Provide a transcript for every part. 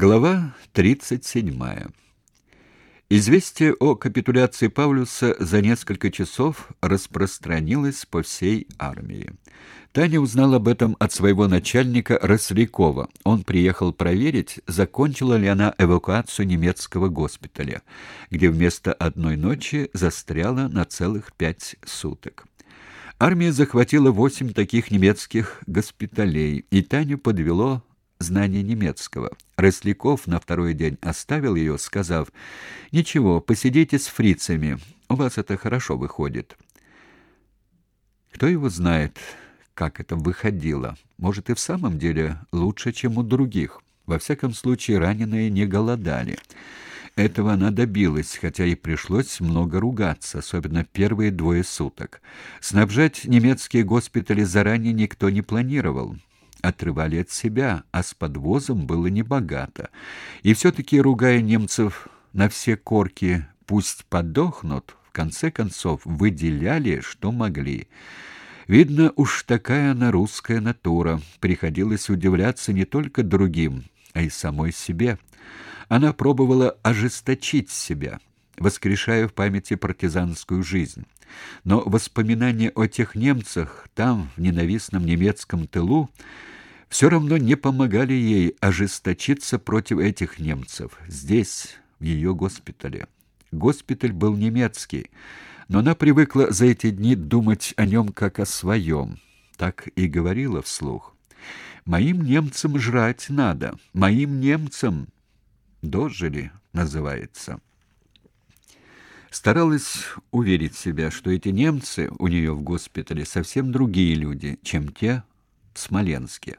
Глава 37. Известие о капитуляции Павлюса за несколько часов распространилось по всей армии. Таня узнала об этом от своего начальника Рослякова. Он приехал проверить, закончила ли она эвакуацию немецкого госпиталя, где вместо одной ночи застряла на целых пять суток. Армия захватила восемь таких немецких госпиталей, и Таню подвело знание немецкого. Росляков на второй день оставил ее, сказав, «Ничего, посидите с фрицами, у вас это хорошо выходит». Кто его знает, как это выходило? Может, и в самом деле лучше, чем у других. Во всяком случае, раненые не голодали. Этого она добилась, хотя и пришлось много ругаться, особенно первые двое суток. Снабжать немецкие госпитали заранее никто не планировал отрывали от себя, а с подвозом было небогато. И все-таки, ругая немцев на все корки, пусть подохнут, в конце концов выделяли, что могли. Видно, уж такая она русская натура. Приходилось удивляться не только другим, а и самой себе. Она пробовала ожесточить себя, воскрешая в памяти партизанскую жизнь. Но воспоминания о тех немцах там, в ненавистном немецком тылу, все равно не помогали ей ожесточиться против этих немцев здесь, в ее госпитале. Госпиталь был немецкий, но она привыкла за эти дни думать о нем как о своем. Так и говорила вслух. «Моим немцам жрать надо, моим немцам...» «Дожили» называется. Старалась уверить себя, что эти немцы у нее в госпитале совсем другие люди, чем те в Смоленске.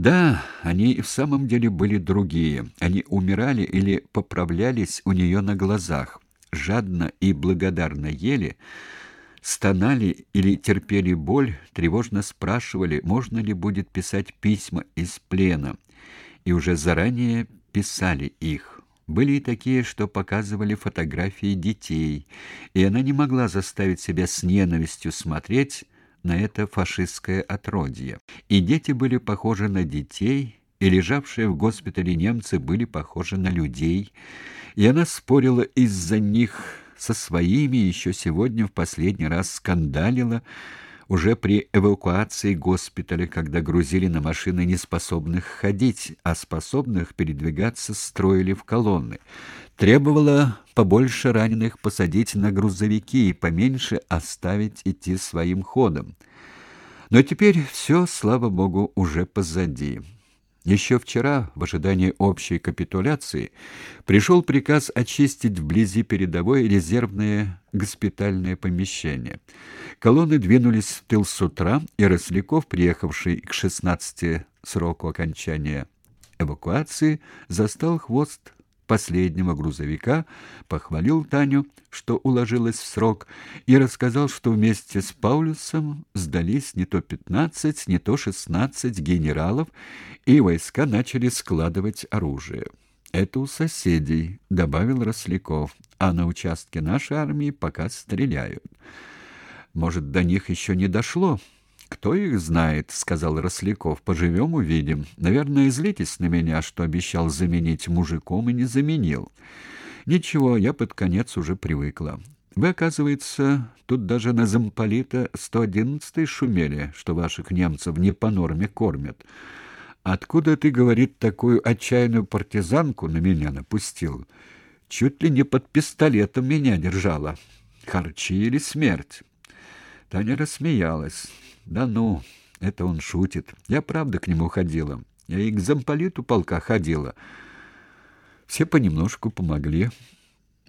Да, они и в самом деле были другие. Они умирали или поправлялись у нее на глазах, жадно и благодарно ели, стонали или терпели боль, тревожно спрашивали, можно ли будет писать письма из плена, и уже заранее писали их. Были и такие, что показывали фотографии детей, и она не могла заставить себя с ненавистью смотреть на это фашистское отродье. И дети были похожи на детей, и лежавшие в госпитале немцы были похожи на людей, и она спорила из-за них со своими, еще сегодня в последний раз скандалила, уже при эвакуации госпиталя, когда грузили на машины неспособных ходить, а способных передвигаться строили в колонны. Требовала побольше раненых посадить на грузовики и поменьше оставить идти своим ходом. Но теперь все, слава богу, уже позади. Еще вчера, в ожидании общей капитуляции, пришел приказ очистить вблизи передовой резервное госпитальное помещение. Колонны двинулись в тыл с утра, и Росляков, приехавший к 16 сроку окончания эвакуации, застал хвост последнего грузовика, похвалил Таню, что уложилась в срок, и рассказал, что вместе с Паулюсом сдались не то пятнадцать, не то шестнадцать генералов, и войска начали складывать оружие. Это у соседей, добавил Росляков. А на участке нашей армии пока стреляют. Может, до них еще не дошло. Кто их знает, сказал Росляков. Поживем, увидим. Наверное, злитесь на меня, что обещал заменить мужиком и не заменил. Ничего, я под конец уже привыкла. Вы, оказывается, тут даже на замполита 111 шумели, что ваших немцев не по норме кормят. Откуда ты, говорит, такую отчаянную партизанку на меня напустил? Чуть ли не под пистолетом меня держала. Харчи или смерть? Таня рассмеялась. Да ну, это он шутит. Я правда к нему ходила. Я и к замполиту полка ходила. Все понемножку помогли.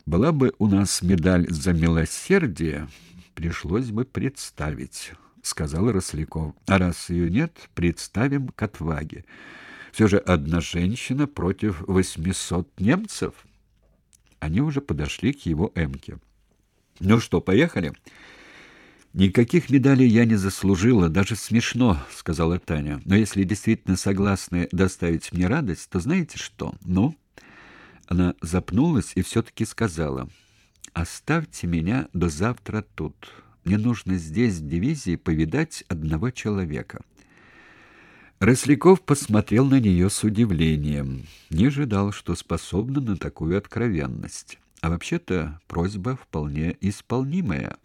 Была бы у нас медаль за милосердие, пришлось бы представить, сказал Росляков. А раз ее нет, представим к отваге. Все же одна женщина против восьмисот немцев. Они уже подошли к его эмке. Ну что, поехали? Никаких медалей я не заслужила, даже смешно, сказала Таня. Но если действительно согласны доставить мне радость, то знаете что? Ну, она запнулась и все таки сказала: "Оставьте меня до завтра тут. Мне нужно здесь в дивизии повидать одного человека". Росляков посмотрел на нее с удивлением. Не ожидал, что способна на такую откровенность. А вообще-то просьба вполне исполнимая.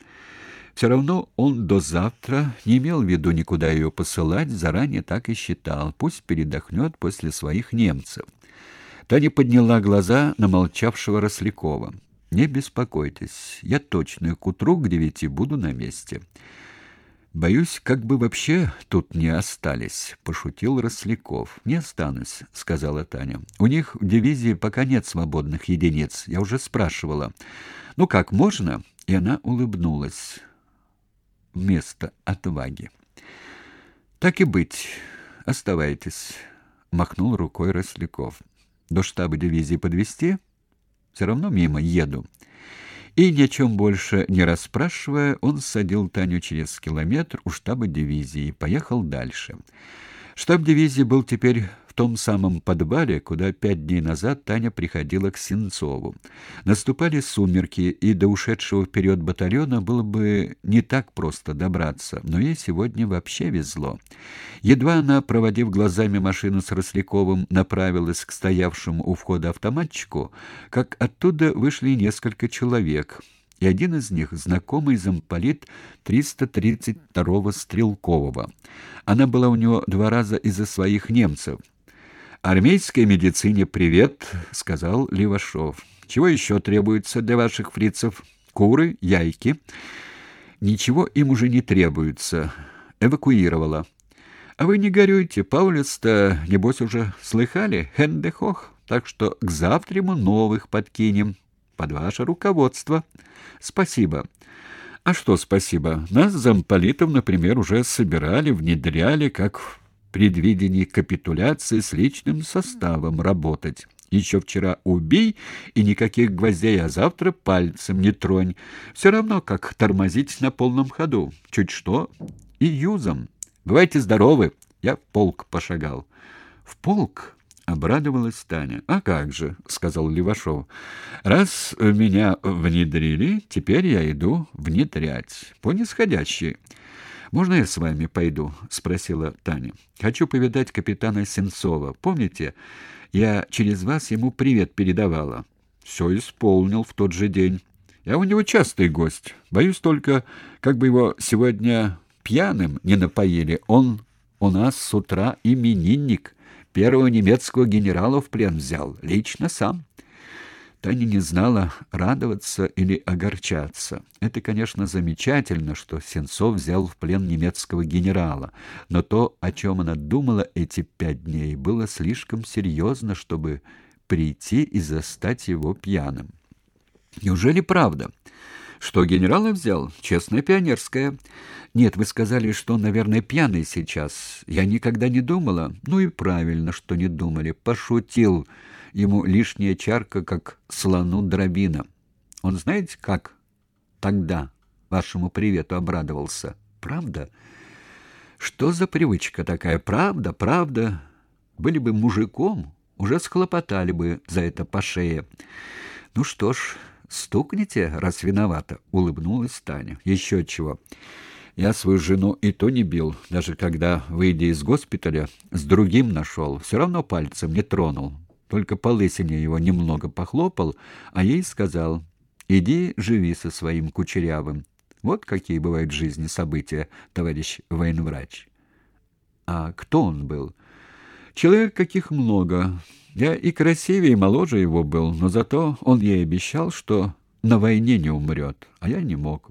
Все равно он до завтра не имел в виду никуда ее посылать, заранее так и считал. Пусть передохнет после своих немцев. Таня подняла глаза на молчавшего Рослякова. «Не беспокойтесь, я точно к утру к девяти буду на месте». Боюсь, как бы вообще тут не остались, пошутил Росляков. Не останусь, сказала Таня. У них в дивизии пока нет свободных единиц. Я уже спрашивала. Ну как, можно? И она улыбнулась. Вместо отваги. Так и быть. Оставайтесь, махнул рукой Росляков. До штаба дивизии подвести? Все равно мимо еду. И ни о чем больше не расспрашивая, он садил Таню через километр у штаба дивизии и поехал дальше. Штаб дивизии был теперь том самом подвале, куда пять дней назад Таня приходила к Сенцову. Наступали сумерки, и до ушедшего вперед батальона было бы не так просто добраться, но ей сегодня вообще везло. Едва она, проводив глазами машину с Росляковым, направилась к стоявшему у входа автоматчику, как оттуда вышли несколько человек — и один из них знакомый замполит 332-го Стрелкового. Она была у него два раза из-за своих немцев. Армейской медицине привет, сказал Левашов. Чего еще требуется для ваших фрицев? Куры, яйки. Ничего им уже не требуется. Эвакуировала. А вы не горюйте, Паулюс-то, небось, уже слыхали? Хендехох. Так что к завтраму новых подкинем. Под ваше руководство. Спасибо. А что спасибо? Нас, замполитов, например, уже собирали, внедряли, как предвидении капитуляции с личным составом работать. Еще вчера убей, и никаких гвоздей, а завтра пальцем не тронь. Все равно, как тормозить на полном ходу. Чуть что и юзом. Бывайте здоровы. Я в полк пошагал. В полк? Обрадовалась Таня. «А как же», — сказал Левашов. «Раз меня внедрили, теперь я иду внедрять. По нисходящей». Можно я с вами пойду, спросила Таня. Хочу повидать капитана Сенцова. Помните, я через вас ему привет передавала. Все исполнил в тот же день. Я у него частый гость. Боюсь только, как бы его сегодня пьяным не напоили. Он у нас с утра именинник. Первого немецкого генерала в плен взял, лично сам. Таня не знала, радоваться или огорчаться. Это, конечно, замечательно, что Сенцов взял в плен немецкого генерала, но то, о чем она думала эти пять дней, было слишком серьезно, чтобы прийти и застать его пьяным. Неужели правда? Что генерала взял? Честная пионерская. Нет, вы сказали, что он, наверное, пьяный сейчас. Я никогда не думала. Ну и правильно, что не думали. Пошутил ему лишняя чарка, как слону дробина. Он знаете, как тогда вашему привету обрадовался? Правда? Что за привычка такая? Правда, правда. Были бы мужиком, уже схлопотали бы за это по шее. Ну что ж, стукните, раз виновата, улыбнулась Таня. Еще чего. Я свою жену и то не бил, даже когда, выйдя из госпиталя, с другим нашел. Все равно пальцем не тронул только по лысине его немного похлопал, а ей сказал «Иди живи со своим кучерявым». Вот какие бывают в жизни события, товарищ военврач. А кто он был? Человек каких много. Я и красивее, и моложе его был, но зато он ей обещал, что на войне не умрет, а я не мог.